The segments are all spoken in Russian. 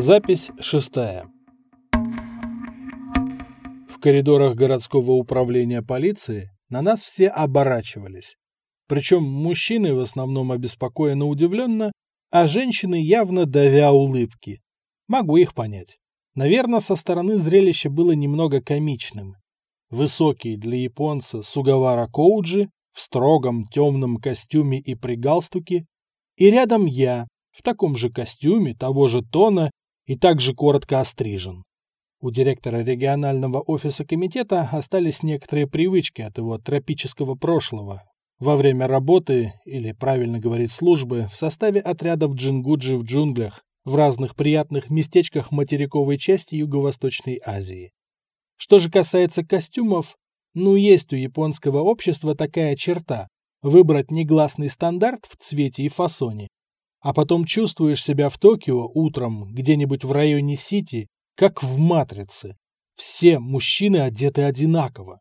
Запись шестая. В коридорах городского управления полиции на нас все оборачивались. Причем мужчины в основном обеспокоенно удивленно, а женщины явно давя улыбки. Могу их понять. Наверное, со стороны зрелище было немного комичным. Высокий для японца Сугавара Коуджи в строгом темном костюме и при галстуке, и рядом я в таком же костюме, того же тона и также коротко острижен. У директора регионального офиса комитета остались некоторые привычки от его тропического прошлого. Во время работы, или правильно говорить службы, в составе отрядов джингуджи в джунглях, в разных приятных местечках материковой части Юго-Восточной Азии. Что же касается костюмов, ну есть у японского общества такая черта – выбрать негласный стандарт в цвете и фасоне, а потом чувствуешь себя в Токио утром где-нибудь в районе Сити, как в «Матрице». Все мужчины одеты одинаково.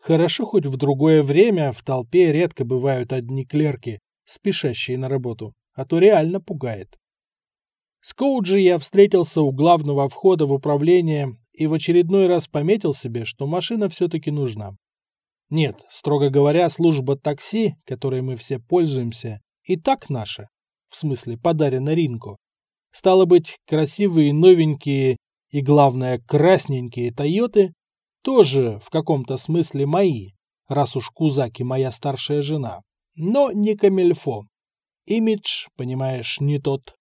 Хорошо хоть в другое время в толпе редко бывают одни клерки, спешащие на работу, а то реально пугает. С Коуджи я встретился у главного входа в управление и в очередной раз пометил себе, что машина все-таки нужна. Нет, строго говоря, служба такси, которой мы все пользуемся, и так наша в смысле подарена Ринку. Стало быть, красивые новенькие и, главное, красненькие Тойоты тоже в каком-то смысле мои, раз уж Кузаки моя старшая жена. Но не камельфо. Имидж, понимаешь, не тот.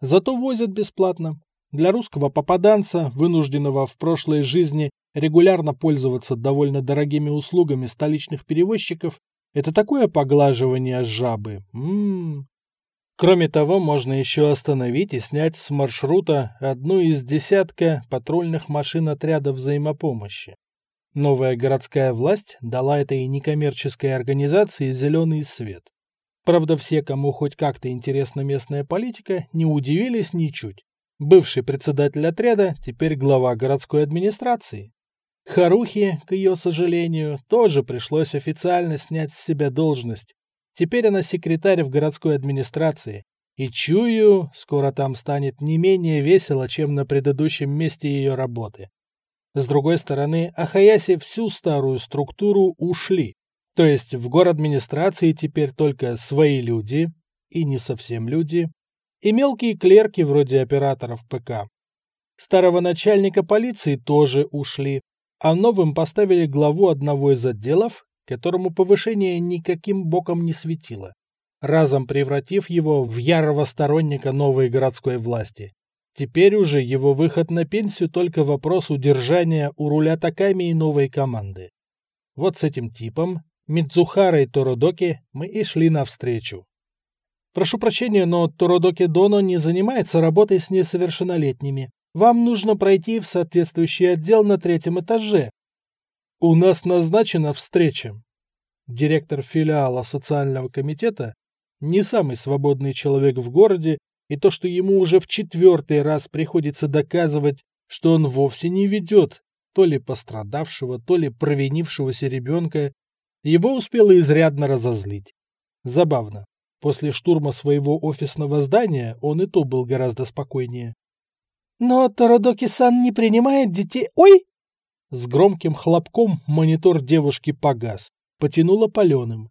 Зато возят бесплатно. Для русского попаданца, вынужденного в прошлой жизни регулярно пользоваться довольно дорогими услугами столичных перевозчиков, это такое поглаживание жабы. Ммм, Кроме того, можно еще остановить и снять с маршрута одну из десятка патрульных машин отряда взаимопомощи. Новая городская власть дала этой некоммерческой организации зеленый свет. Правда, все, кому хоть как-то интересна местная политика, не удивились ничуть. Бывший председатель отряда теперь глава городской администрации. Харухи, к ее сожалению, тоже пришлось официально снять с себя должность, Теперь она секретарь в городской администрации. И чую, скоро там станет не менее весело, чем на предыдущем месте ее работы. С другой стороны, Ахаяси всю старую структуру ушли. То есть в город администрации теперь только свои люди, и не совсем люди, и мелкие клерки вроде операторов ПК. Старого начальника полиции тоже ушли, а новым поставили главу одного из отделов, которому повышение никаким боком не светило, разом превратив его в ярого сторонника новой городской власти. Теперь уже его выход на пенсию только вопрос удержания у руля Таками и новой команды. Вот с этим типом, Мидзухара и Тородоки, мы и шли навстречу. Прошу прощения, но Тородоки Доно не занимается работой с несовершеннолетними. Вам нужно пройти в соответствующий отдел на третьем этаже, у нас назначена встреча. Директор филиала социального комитета не самый свободный человек в городе, и то, что ему уже в четвертый раз приходится доказывать, что он вовсе не ведет то ли пострадавшего, то ли провинившегося ребенка, его успело изрядно разозлить. Забавно. После штурма своего офисного здания он и то был гораздо спокойнее. «Но Тоrodоки-сан не принимает детей... Ой!» С громким хлопком монитор девушки погас, потянуло паленым.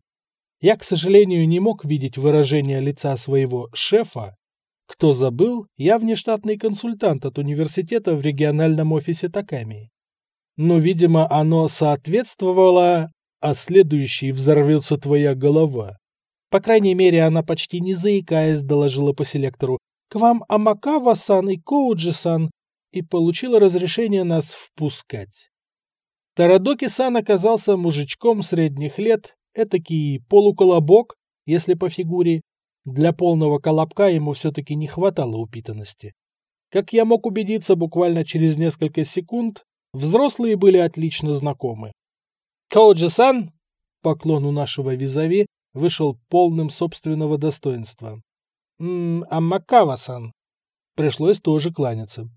Я, к сожалению, не мог видеть выражение лица своего шефа. Кто забыл, я внештатный консультант от университета в региональном офисе Таками. Но, видимо, оно соответствовало, а следующий взорвется твоя голова. По крайней мере, она почти не заикаясь доложила по селектору «К вам Амакава-сан и Коуджи-сан и получила разрешение нас впускать. Тарадоки-сан оказался мужичком средних лет, этакий полуколобок, если по фигуре. Для полного колобка ему все-таки не хватало упитанности. Как я мог убедиться буквально через несколько секунд, взрослые были отлично знакомы. «Коуджи-сан!» Поклон у нашего визави вышел полным собственного достоинства. «М-м, Амакава-сан!» Пришлось тоже кланяться.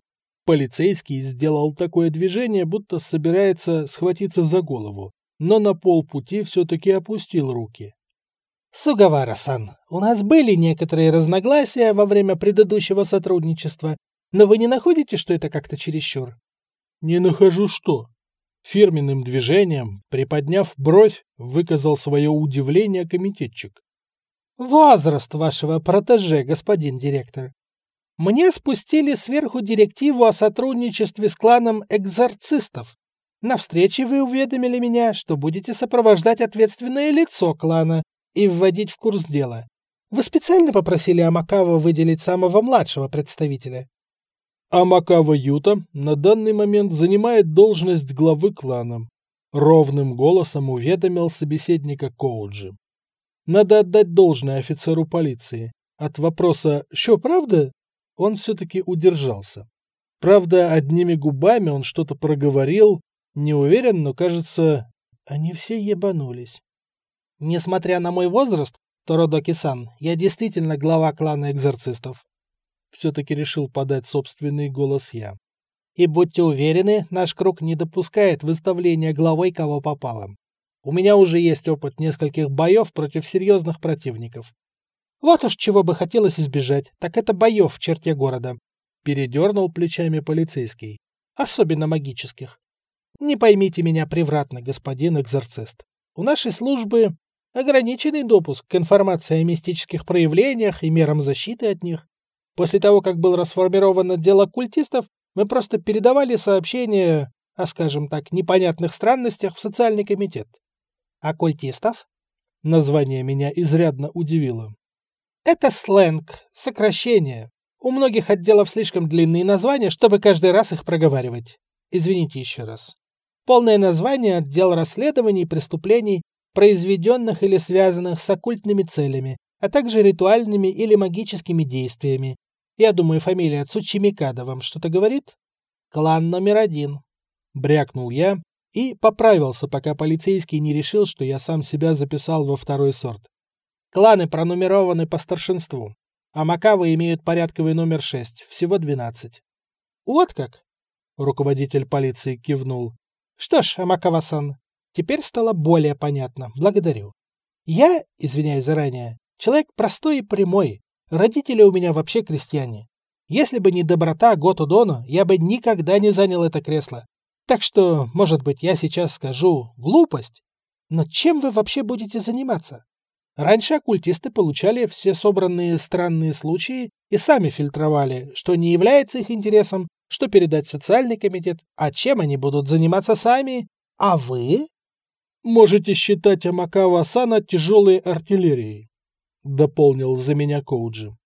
Полицейский сделал такое движение, будто собирается схватиться за голову, но на полпути все-таки опустил руки. «Сугавара-сан, у нас были некоторые разногласия во время предыдущего сотрудничества, Но вы не находите, что это как-то чересчур? Не нахожу что. Фирменным движением, приподняв бровь, выказал свое удивление комитетчик. Возраст вашего протеже, господин директор. Мне спустили сверху директиву о сотрудничестве с кланом экзорцистов. На встрече вы уведомили меня, что будете сопровождать ответственное лицо клана и вводить в курс дела. Вы специально попросили Амакава выделить самого младшего представителя. Амакава Юта на данный момент занимает должность главы клана. Ровным голосом уведомил собеседника Коуджи. Надо отдать должное офицеру полиции. От вопроса «Что, правда?» Он все-таки удержался. Правда, одними губами он что-то проговорил, не уверен, но, кажется, они все ебанулись. Несмотря на мой возраст, Тородоки-сан, я действительно глава клана экзорцистов. Все-таки решил подать собственный голос я. И будьте уверены, наш круг не допускает выставления главой кого попало. У меня уже есть опыт нескольких боев против серьезных противников. Вот уж чего бы хотелось избежать, так это боев в черте города. Передернул плечами полицейский. Особенно магических. Не поймите меня превратно, господин экзорцист. У нашей службы ограниченный допуск к информации о мистических проявлениях и мерам защиты от них. После того, как был расформирован отдел оккультистов, мы просто передавали сообщения о, скажем так, непонятных странностях в социальный комитет. Оккультистов? Название меня изрядно удивило. Это сленг, сокращение. У многих отделов слишком длинные названия, чтобы каждый раз их проговаривать. Извините еще раз. Полное название – отдел расследований преступлений, произведенных или связанных с оккультными целями, а также ритуальными или магическими действиями. Я думаю, фамилия Цучимикада вам что-то говорит? Клан номер один. Брякнул я и поправился, пока полицейский не решил, что я сам себя записал во второй сорт. Кланы пронумерованы по старшинству, а Макавы имеют порядковый номер 6, всего 12. Вот как? Руководитель полиции кивнул. Что ж, Амакава-сан, теперь стало более понятно. Благодарю. Я, извиняюсь заранее, человек простой и прямой. Родители у меня вообще крестьяне. Если бы не доброта Готу Дону, я бы никогда не занял это кресло. Так что, может быть, я сейчас скажу глупость. Но чем вы вообще будете заниматься? Раньше оккультисты получали все собранные странные случаи и сами фильтровали, что не является их интересом, что передать в социальный комитет, а чем они будут заниматься сами. А вы? Можете считать Амакава-сана тяжелой артиллерией, дополнил за меня Коуджи.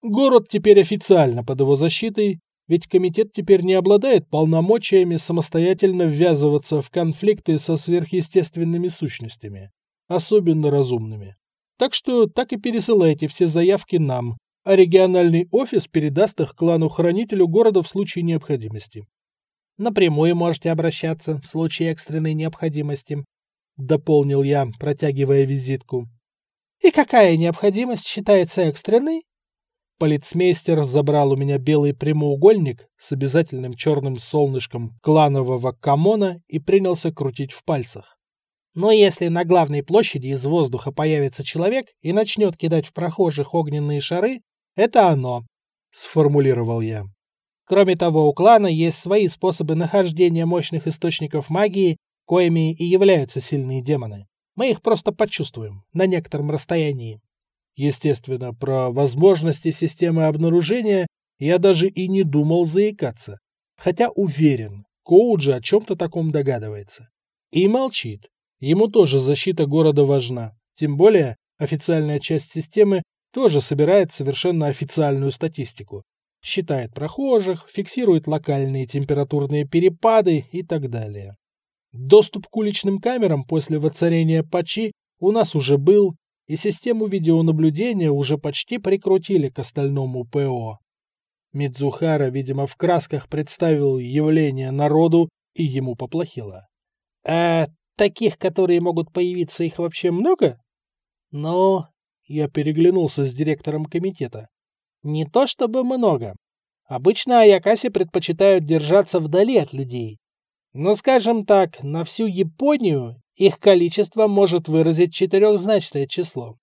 Город теперь официально под его защитой, ведь комитет теперь не обладает полномочиями самостоятельно ввязываться в конфликты со сверхъестественными сущностями, особенно разумными. Так что так и пересылайте все заявки нам, а региональный офис передаст их клану-хранителю города в случае необходимости. Напрямую можете обращаться в случае экстренной необходимости, дополнил я, протягивая визитку. И какая необходимость считается экстренной? Полицмейстер забрал у меня белый прямоугольник с обязательным черным солнышком кланового камона и принялся крутить в пальцах. Но если на главной площади из воздуха появится человек и начнет кидать в прохожих огненные шары, это оно, — сформулировал я. Кроме того, у клана есть свои способы нахождения мощных источников магии, коими и являются сильные демоны. Мы их просто почувствуем на некотором расстоянии. Естественно, про возможности системы обнаружения я даже и не думал заикаться. Хотя уверен, Коуджи о чем-то таком догадывается. И молчит, Ему тоже защита города важна. Тем более, официальная часть системы тоже собирает совершенно официальную статистику. Считает прохожих, фиксирует локальные температурные перепады и так далее. Доступ к уличным камерам после воцарения Пачи у нас уже был, и систему видеонаблюдения уже почти прикрутили к остальному ПО. Мидзухара, видимо, в красках представил явление народу, и ему поплохело. «А Таких, которые могут появиться, их вообще много? Но... Я переглянулся с директором комитета. Не то чтобы много. Обычно Аякаси предпочитают держаться вдали от людей. Но, скажем так, на всю Японию их количество может выразить четырехзначное число.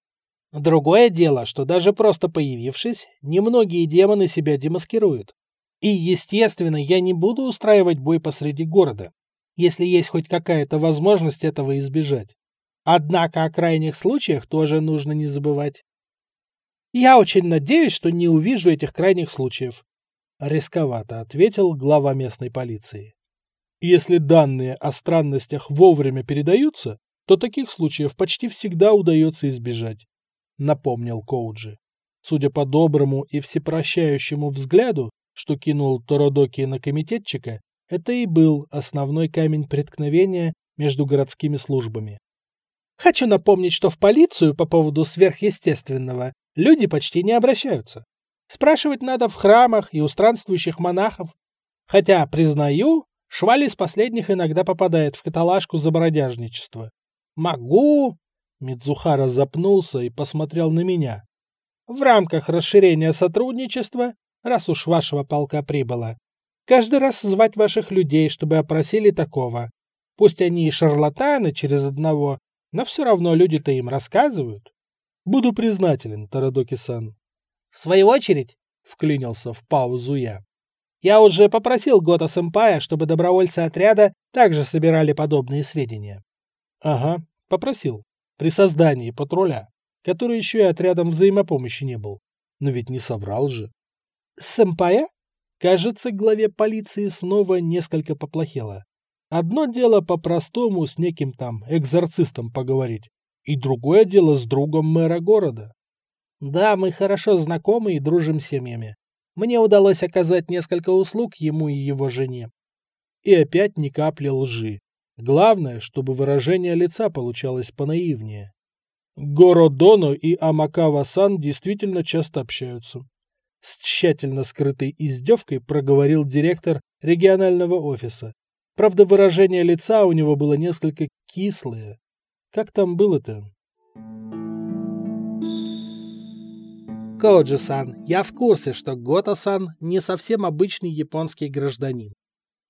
Другое дело, что даже просто появившись, немногие демоны себя демаскируют. И, естественно, я не буду устраивать бой посреди города, если есть хоть какая-то возможность этого избежать. Однако о крайних случаях тоже нужно не забывать. Я очень надеюсь, что не увижу этих крайних случаев. Рисковато, ответил глава местной полиции. Если данные о странностях вовремя передаются, то таких случаев почти всегда удается избежать, напомнил Коуджи. Судя по доброму и всепрощающему взгляду, что кинул Тородоки на комитетчика, это и был основной камень преткновения между городскими службами. Хочу напомнить, что в полицию по поводу сверхъестественного люди почти не обращаются. Спрашивать надо в храмах и у странствующих монахов. Хотя, признаю, шваль из последних иногда попадает в каталажку за бродяжничество. Могу... Мидзухара запнулся и посмотрел на меня. В рамках расширения сотрудничества, раз уж вашего полка прибыло, каждый раз звать ваших людей, чтобы опросили такого. Пусть они и шарлатаны через одного, но все равно люди-то им рассказывают. Буду признателен, Тарадоки-сан. В свою очередь, вклинился в паузу я. Я уже попросил Гота-сэмпая, чтобы добровольцы отряда также собирали подобные сведения. Ага, попросил. При создании патруля, который еще и отрядом взаимопомощи не был. Но ведь не соврал же. Сэмпая? Кажется, главе полиции снова несколько поплохело. Одно дело по-простому с неким там экзорцистом поговорить, и другое дело с другом мэра города. Да, мы хорошо знакомы и дружим семьями. Мне удалось оказать несколько услуг ему и его жене. И опять ни капли лжи. Главное, чтобы выражение лица получалось понаивнее. Городоно и Амакава-сан действительно часто общаются. С тщательно скрытой издевкой проговорил директор регионального офиса. Правда, выражение лица у него было несколько кислое. Как там было-то? Коуджи-сан, я в курсе, что Гота-сан не совсем обычный японский гражданин.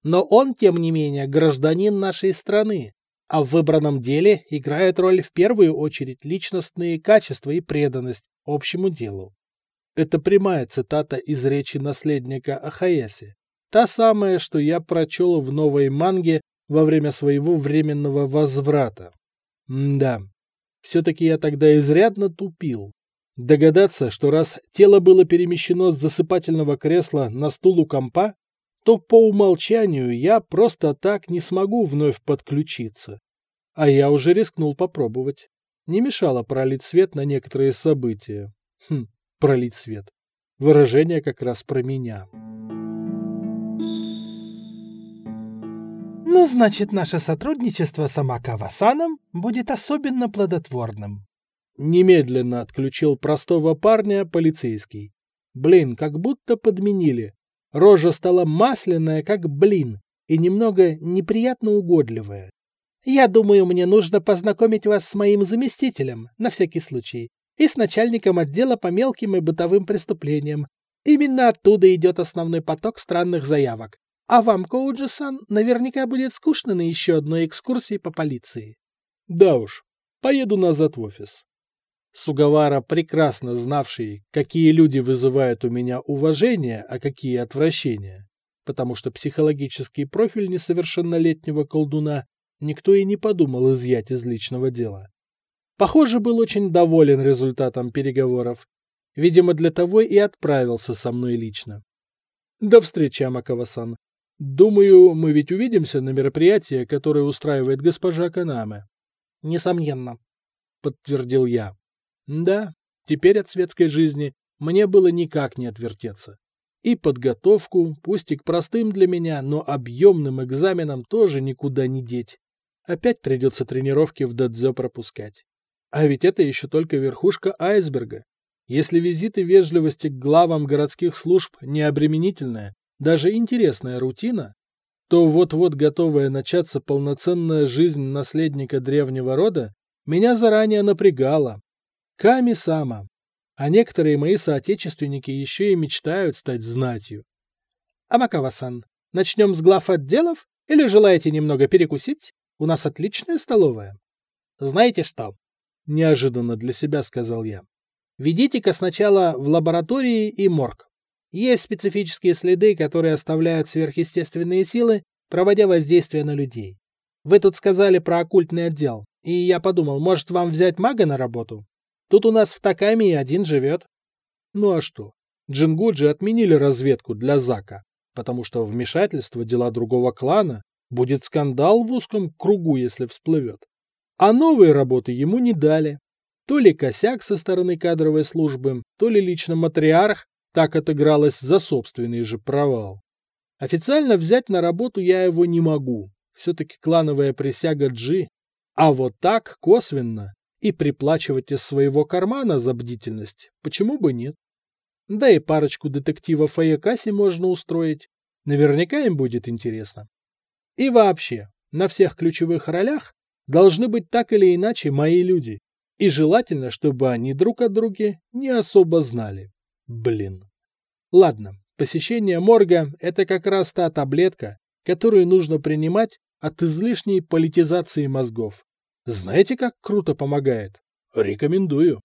Но он, тем не менее, гражданин нашей страны, а в выбранном деле играет роль в первую очередь личностные качества и преданность общему делу. Это прямая цитата из речи наследника Ахаяси. Та самая, что я прочел в новой манге во время своего временного возврата. М да, все-таки я тогда изрядно тупил. Догадаться, что раз тело было перемещено с засыпательного кресла на стул у компа, то по умолчанию я просто так не смогу вновь подключиться. А я уже рискнул попробовать. Не мешало пролить свет на некоторые события. Хм, пролить свет. Выражение как раз про меня. Ну, значит, наше сотрудничество с Амакава-саном будет особенно плодотворным. Немедленно отключил простого парня полицейский. Блин, как будто подменили. Рожа стала масляная, как блин, и немного неприятно угодливая. «Я думаю, мне нужно познакомить вас с моим заместителем, на всякий случай, и с начальником отдела по мелким и бытовым преступлениям. Именно оттуда идет основной поток странных заявок. А вам, Коуджи-сан, наверняка будет скучно на еще одной экскурсии по полиции». «Да уж, поеду назад в офис. Сугавара, прекрасно знавший, какие люди вызывают у меня уважение, а какие отвращение, потому что психологический профиль несовершеннолетнего колдуна никто и не подумал изъять из личного дела. Похоже, был очень доволен результатом переговоров. Видимо, для того и отправился со мной лично. До встречи, Амакава-сан. Думаю, мы ведь увидимся на мероприятии, которое устраивает госпожа Канаме. Несомненно, подтвердил я. Да, теперь от светской жизни мне было никак не отвертеться. И подготовку, пусть и к простым для меня, но объемным экзаменам тоже никуда не деть. Опять придется тренировки в дадзё пропускать. А ведь это еще только верхушка айсберга. Если визиты вежливости к главам городских служб не обременительная, даже интересная рутина, то вот-вот готовая начаться полноценная жизнь наследника древнего рода меня заранее напрягала, Ками-сама. А некоторые мои соотечественники еще и мечтают стать знатью. Амакава-сан, начнем с глав отделов или желаете немного перекусить? У нас отличная столовая. Знаете что? Неожиданно для себя сказал я. Ведите-ка сначала в лаборатории и морг. Есть специфические следы, которые оставляют сверхъестественные силы, проводя воздействие на людей. Вы тут сказали про оккультный отдел, и я подумал, может вам взять мага на работу? Тут у нас в Такаме один живет. Ну а что? Джингуджи отменили разведку для Зака, потому что вмешательство дела другого клана будет скандал в узком кругу, если всплывет. А новые работы ему не дали. То ли косяк со стороны кадровой службы, то ли лично матриарх так отыгралось за собственный же провал. Официально взять на работу я его не могу, все-таки клановая присяга Джи, а вот так, косвенно, и приплачивать из своего кармана за бдительность, почему бы нет? Да и парочку детективов Аякаси можно устроить, наверняка им будет интересно. И вообще, на всех ключевых ролях должны быть так или иначе мои люди, и желательно, чтобы они друг от друга не особо знали. Блин. Ладно, посещение морга – это как раз та таблетка, которую нужно принимать от излишней политизации мозгов. Знаете, как круто помогает? Рекомендую.